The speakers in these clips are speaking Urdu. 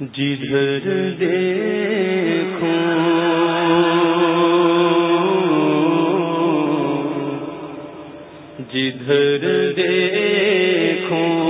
جدھر دیکھوں۔ جدھر دیکھوں۔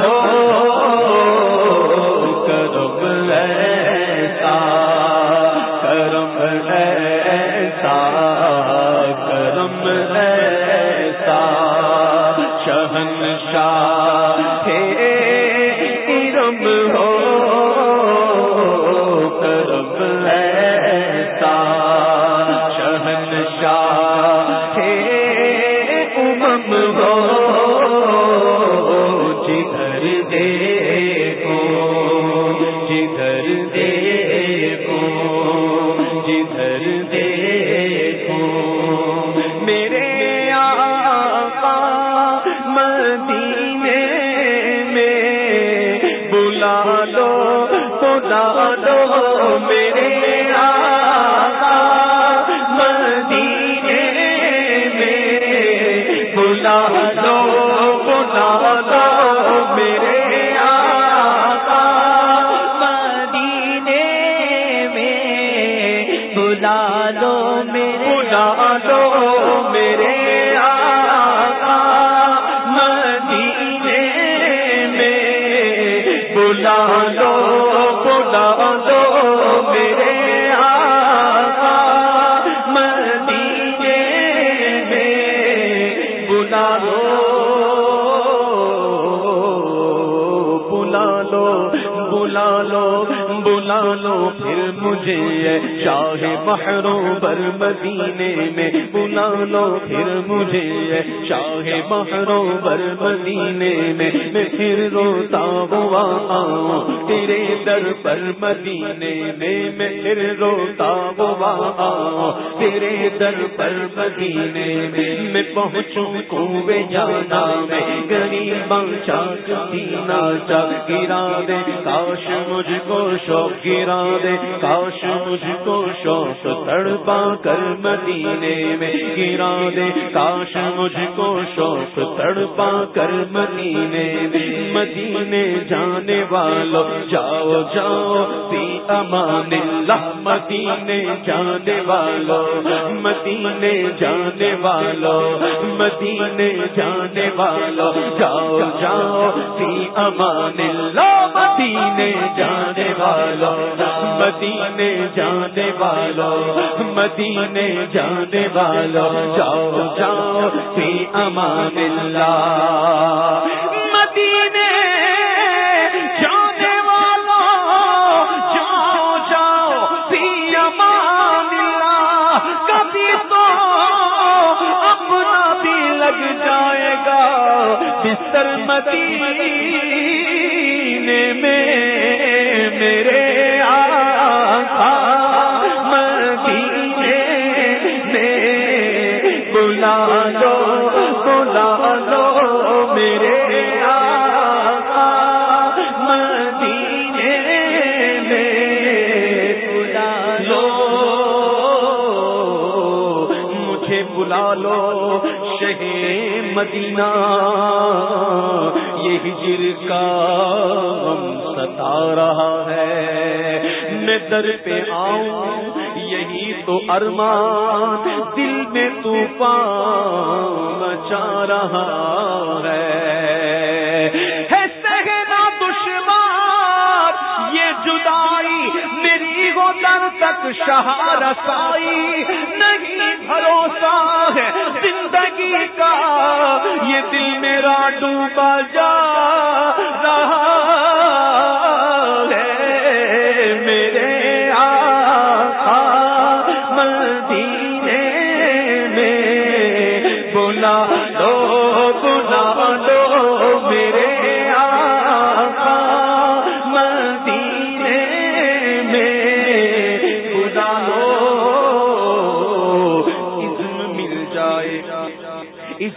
ہو۔ اللہ مجھے شاہ محروں پر مدینے میں بلا لو پھر مجھے شاہ محروں پر مدینے میں میں پھر روتا ہوا آؤں تیرے در پر مدینے میں میں پھر روتا ہوا ہاں۔ تیرے در پر مدینے میں میں پہنچوں کنویں جانا میں۔ غریب چاک سینا چاک گرا دے۔ کاش مجھ کو شوق گرا دے۔ کاش مجھ کو شوق تڑپا کر مدینے میں گرا دے۔ کاش مجھ کو شوق تڑپا کر مدینے میں۔ مدینے جانے والو جاؤ جاؤ سی امان اللہ، مدینے جانے والو، مدینے جانے والو، مدینے جانے والو، جاؤ جاؤ سی امان اللہ، مدینے جانے والو، مدینے جانے والو، مدینے جانے والو، جاؤ جاؤ فی امان اللہ۔ میں میرے مدینے میں بلا لو میرے مدینہ، یہ ہجر کا غم ستا رہا ہے۔ تیرے در پہ آؤں، یہی تو ارمان، دل میں طوفان مچا رہا ہے۔ تن تک شہار سائی نہیں بھروسہ ہے زندگی کا، یہ دل میرا ڈوبا جا رہا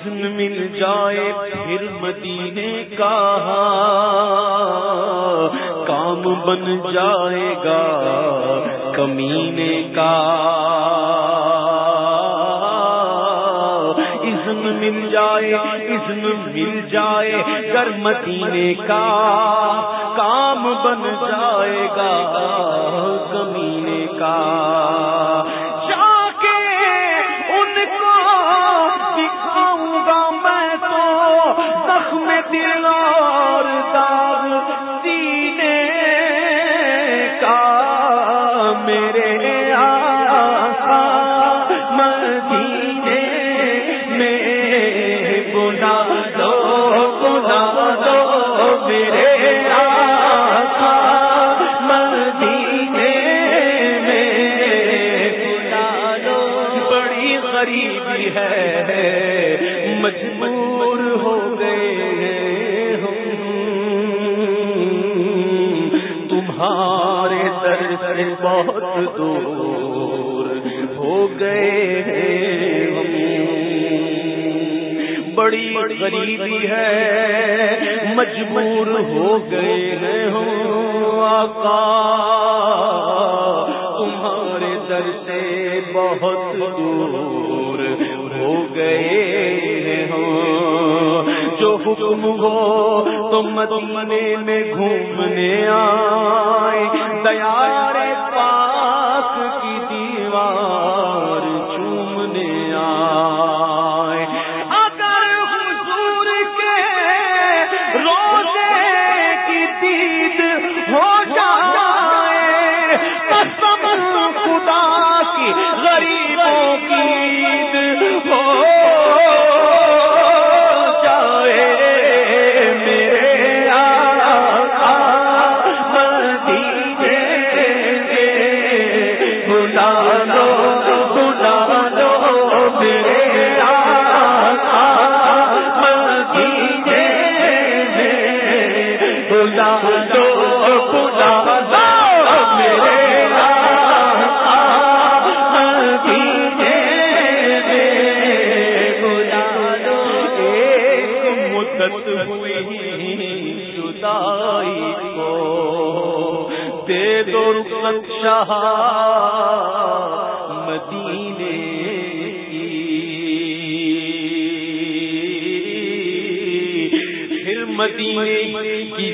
مل جائے فلم دینے کام بن جائے گا کمینے کا۔ اذن مل جائے اذن مل جائے گر مدینے کا کام بن جائے گا کمینے کا۔ میرے بڑی غریبی ہے۔ مجبور ہو گئے ہیں ہوں آقا۔ تمہارے در سے بہت دور ہو گئے ہوں جو حکم ہو تم مدینے میں گھومنے آئے۔ دیا مدینے پھر مدینے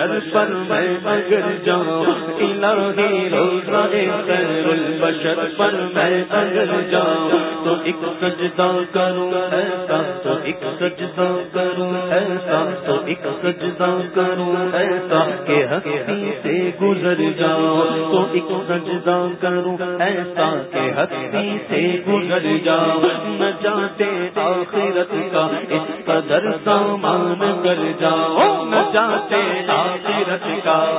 سر پر میں اگر جاؤں البشر پر میں اگر جاؤں۔ تو ایک سجدہ کروں، ایسا تو ایک سجدہ کروں، ایسا تو ایک سجدہ کروں، ایسا کہ ہستی سے گزر جاؤ تو ایک سجدہ کروں، ایسا کہ ہستی سے گزر جاؤ نہ جاتے آخرت کا اس قدر سامان کر جاؤ نہ جاتے آخرت کا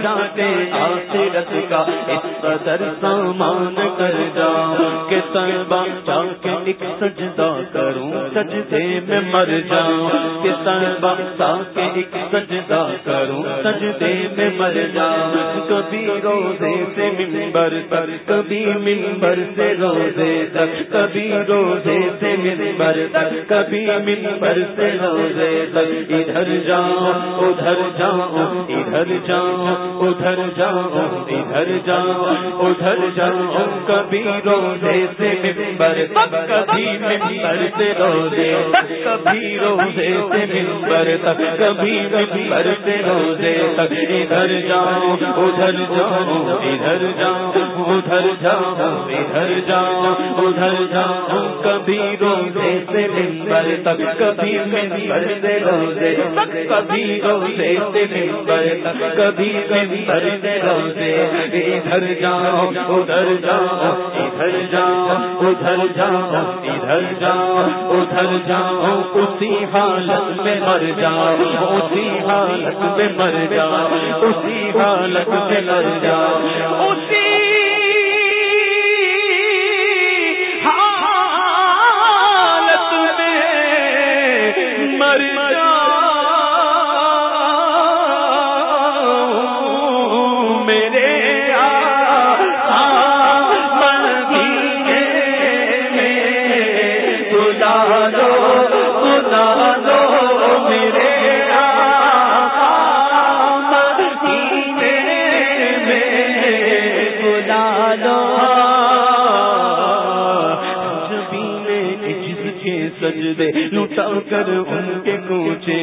نہ جاتے آخرت کا اس قدر سامان کر جاؤ کہ طیبہ جا کے ایک سجدہ کروں، سجدے میں مر جاؤں کہ طیبہ جا کے ایک سجدہ کروں، سجدے میں مر جاؤں۔ کبھی روزے سے ممبر پر، کبھی ممبر سے روزے تک، کبھی روزے سے ممبر تک کبھی ممبر سے روزے تک۔ ادھر جاؤ ادھر جاؤ ادھر جاؤ ادھر جاؤ ادھر جاؤ ادھر جاؤ، کبھی روزے سے ممبر تک کبھی ممبر سے روزے تک کبھی روزے سے ممبر تک کبھی ممبر سے روزے تک ادھر جاؤ ادھر جاؤ ادھر جاؤ ادھر جاؤ ادھر جاؤ ادھر جاؤ، کبھی روزے سے ممبر تک کبھی ممبر سے روزے تک کبھی روزے سے ممبر تک کبھی ممبر سے روزے ادھر جاؤ ادھر جاؤ ادھر جاؤ ادھر جاؤ ادھر جاؤ ادھر جاؤ اسی حالت میں مر جاؤ اسی حالت میں مر جاؤ اسی حالت میں مر جاؤ اسی حالت میں سجدے لٹا کر ان کے کوچے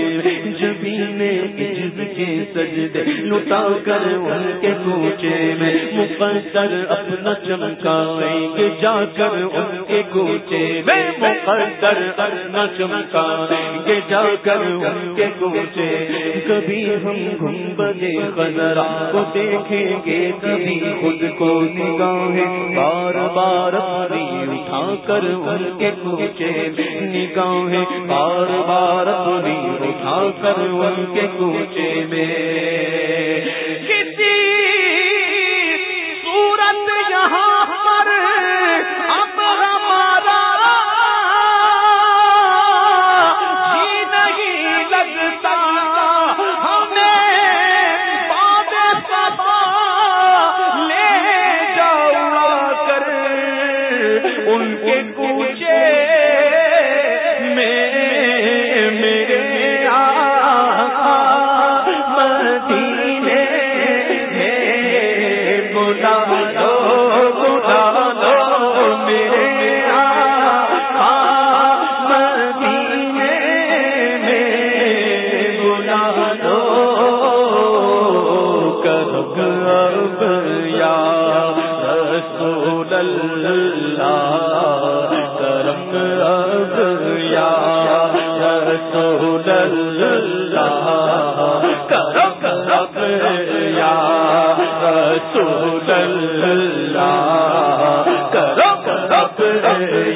جبین عجب کے سجدے لٹا کر ان کے کوچے میں مقدر اپنا چمکائیں گے، جا کر ان کے کوچے میں مقدر اپنا چمکائیں گے، جا کر ان کے کوچے کبھی ہم گھوم بجے خزرا کو دیکھیں گے، کبھی خود کو نگاہیں۔ بار بار اپنی اٹھا کر ان کے کوچے میں نگاہیں۔ بار بار اپنی اٹھا کر ان کے کوچے میں۔ کسی صورت یہاں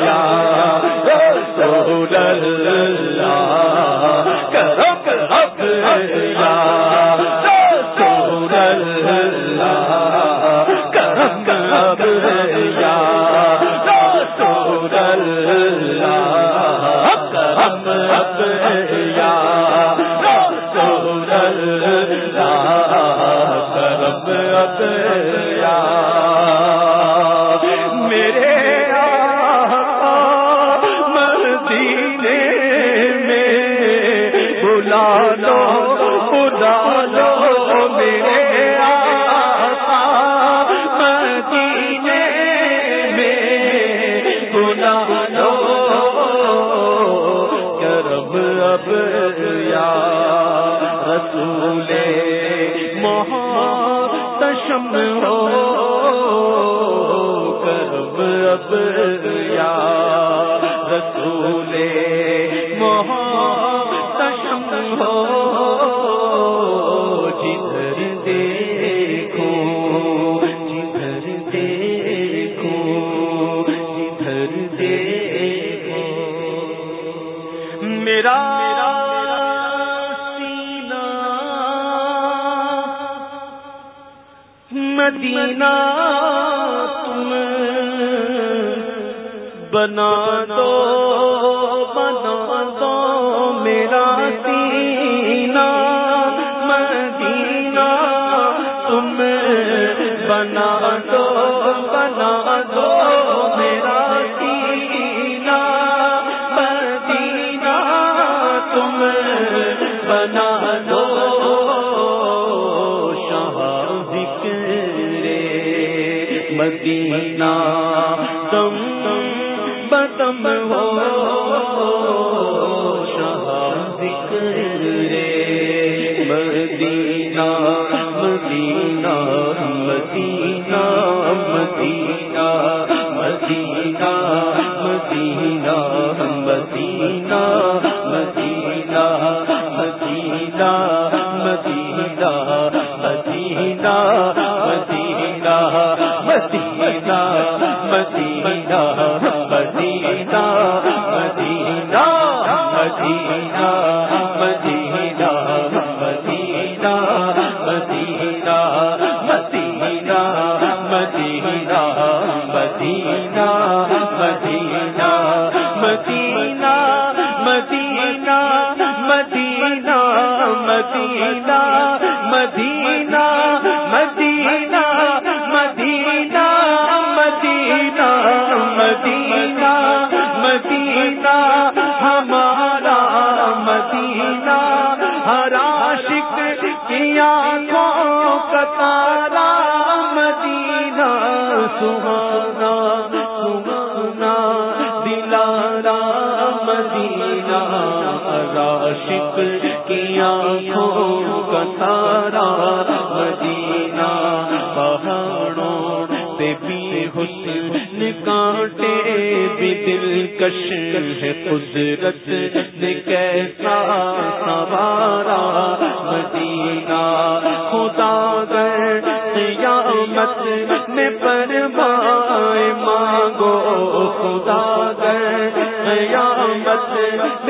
یا اب یا رسول محتشم ہو کرب اب یا رسول بنا دو بنا دو، میرا سینہ مدینہ تم بنا دو۔ مدینہ تم بدم ہو۔ شاہ رے مدینہ مدینہ مدینہ مدینہ مدینہ مدینہ مدینہ مدینہ مدینہ مدینہ مدینہ مدینہ مدینہ مدینہ مدینہ مدینہ مدینہ مدینہ سہانا سہانا دلارا، مدینہ عاشق کی آنکھوں کا تارا مدینہ، پہاڑوں پہ بھی حسن کانٹے بھی دلکش ہے قدرت نے کیسا سوارا، مدینہ، خدا گر، قیامت میں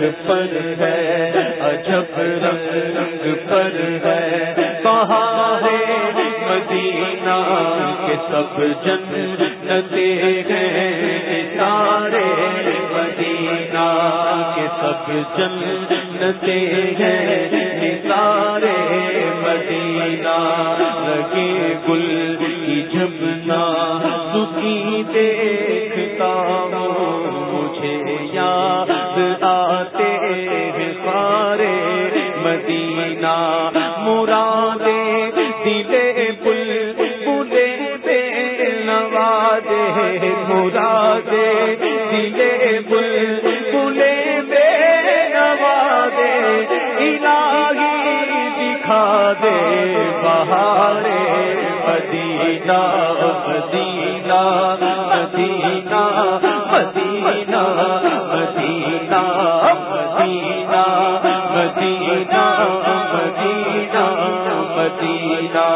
رنگ پر ہے، عجب رنگ رنگ پر ہے۔ بہارے مدینہ کے سب جنتے ہیں سارے مدینہ کے سب جنتے ہیں۔ سارے مدینہ لگے گل دے دل مدینہ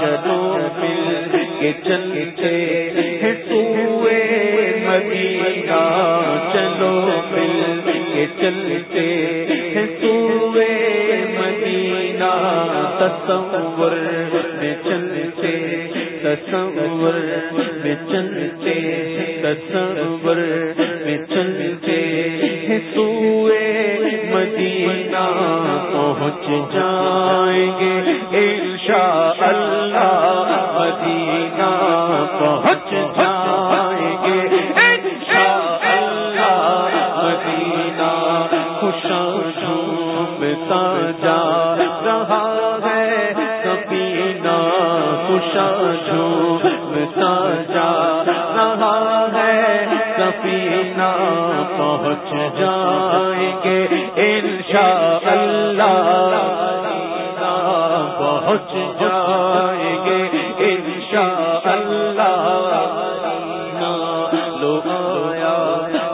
چلو مل کے چلتے سوئے مدینہ۔ چلو مل کے چلتے سوئے مدینہ۔ تصور میں چلتے، تصور میں چلتے، تصور میں چلتے۔ سوئے مدینہ پہنچ جائیں گے انشاء اللہ مدینہ پہنچ آیا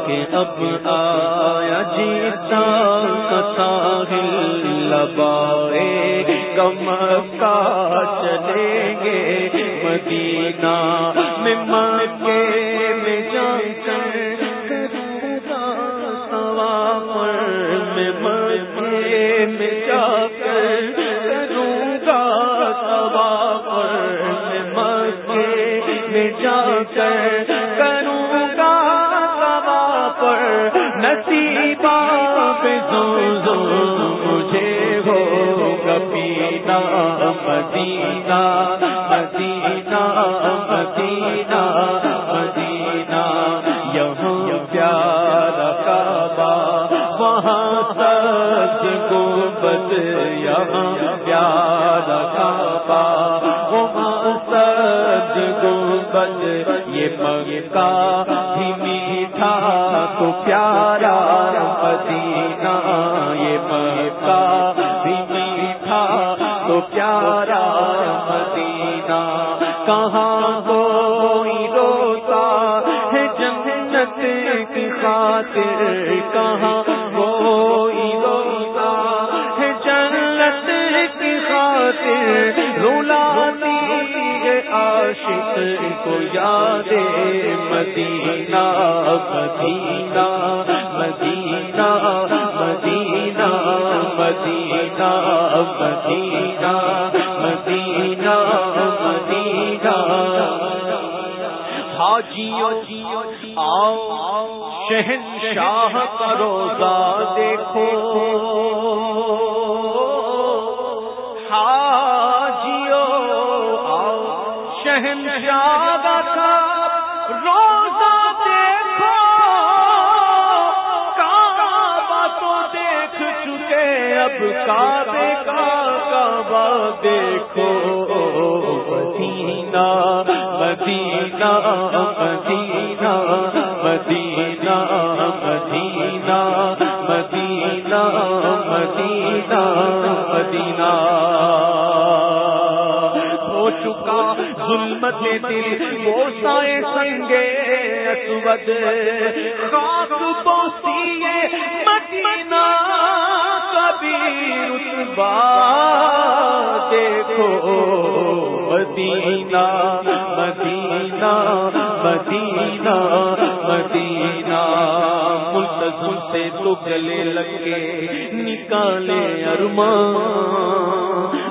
کہ اب آیا جیتا ساحل لبائے کم کا چلیں گے مدینہ میں مجھے ہو کبینا مدینہ مدینہ مدینہ مدینہ۔ یہاں پیارا کعبہ، وہاں سچ گنبد، یہاں پیارا کعبہ۔ وہاں سچ گنبد، یہ مکہ بھی میٹھا تو پیارا مدینہ۔ کو یاد مدینہ مدینہ مدینہ مدینہ مدینہ مدینہ مدینہ مدینہ۔ حاجیوں، آؤ، شہنشاہ کا روزہ دیکھو۔ شہنشاہ کا روزہ دیکھو، کعبہ تو دیکھ چکے، اب کعبے کا کعبہ دیکھو مدینہ مدینہ مدینہ چکا ظلمت دل وہ سائے سنگے اسود۔ خاک بوسی مدینہ کبھی رتبہ دیکھو۔ مدینہ مدینہ مدینہ مدینہ۔ ملتظم سے تو گلے لگے نکالے ارمان۔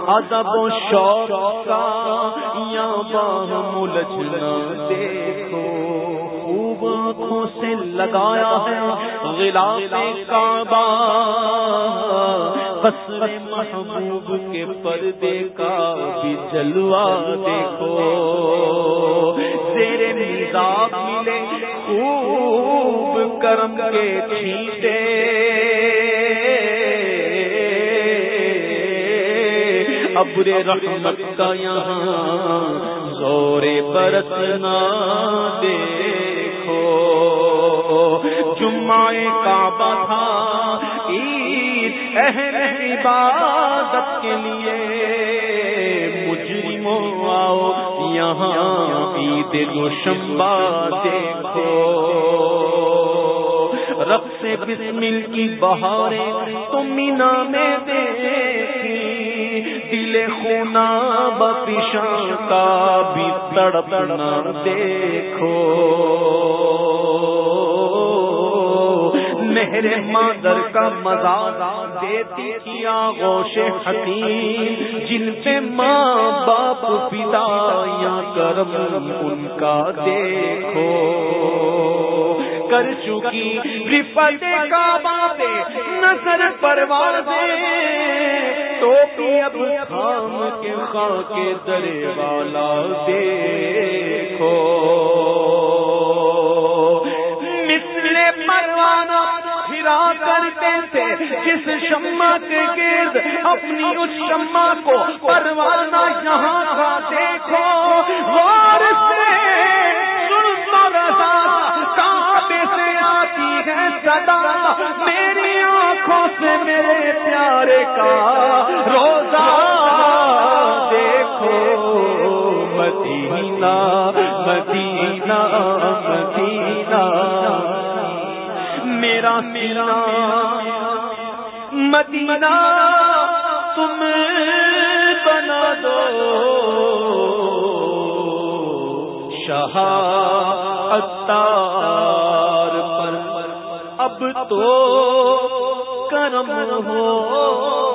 ادب و شور کا یا باہم الجھنا دیکھو خوب آنکھوں سے لگایا ہے غلاف کعبہ۔ قصر محبوب کے پردے کا بھی جلوہ دیکھو۔ تیرے مزاج ملے خوب کرم کے چھیٹے ابر رحمت کا یہاں زور برتنا دیکھو۔ جمعہ کعبہ تھا، عید اہم عبادت کے لیے۔ مجرموں آؤ، یہاں عید دوشمبا دیکھو۔ رب سے بسمل کی بہاریں تم مینا میں دل خونا بپشان کا بھی تڑپنا دیکھو۔ میرے مادر کا مزہ دیتی کیا گوش حکیم جن پہ ماں باپ پتا یا کرم ان کا دیکھو۔ کر چکی رفت کا بابے نظر پروازے تو اب خام کے خاں کے درے والا دیکھو۔ مثل پروانہ پھرا کرتے تھے جس شمع کے گرد اپنی اس شمع کو پروانہ یہاں کا دیکھو۔ غور سے سن رہا کعبے سے آتی ہے صدا۔ میری آنکھوں سے میرے مدینہ مدینہ مدینہ. میرا میرا مدینہ، تم بنا دو. شاہ اتار پر اب تو کرم ہو.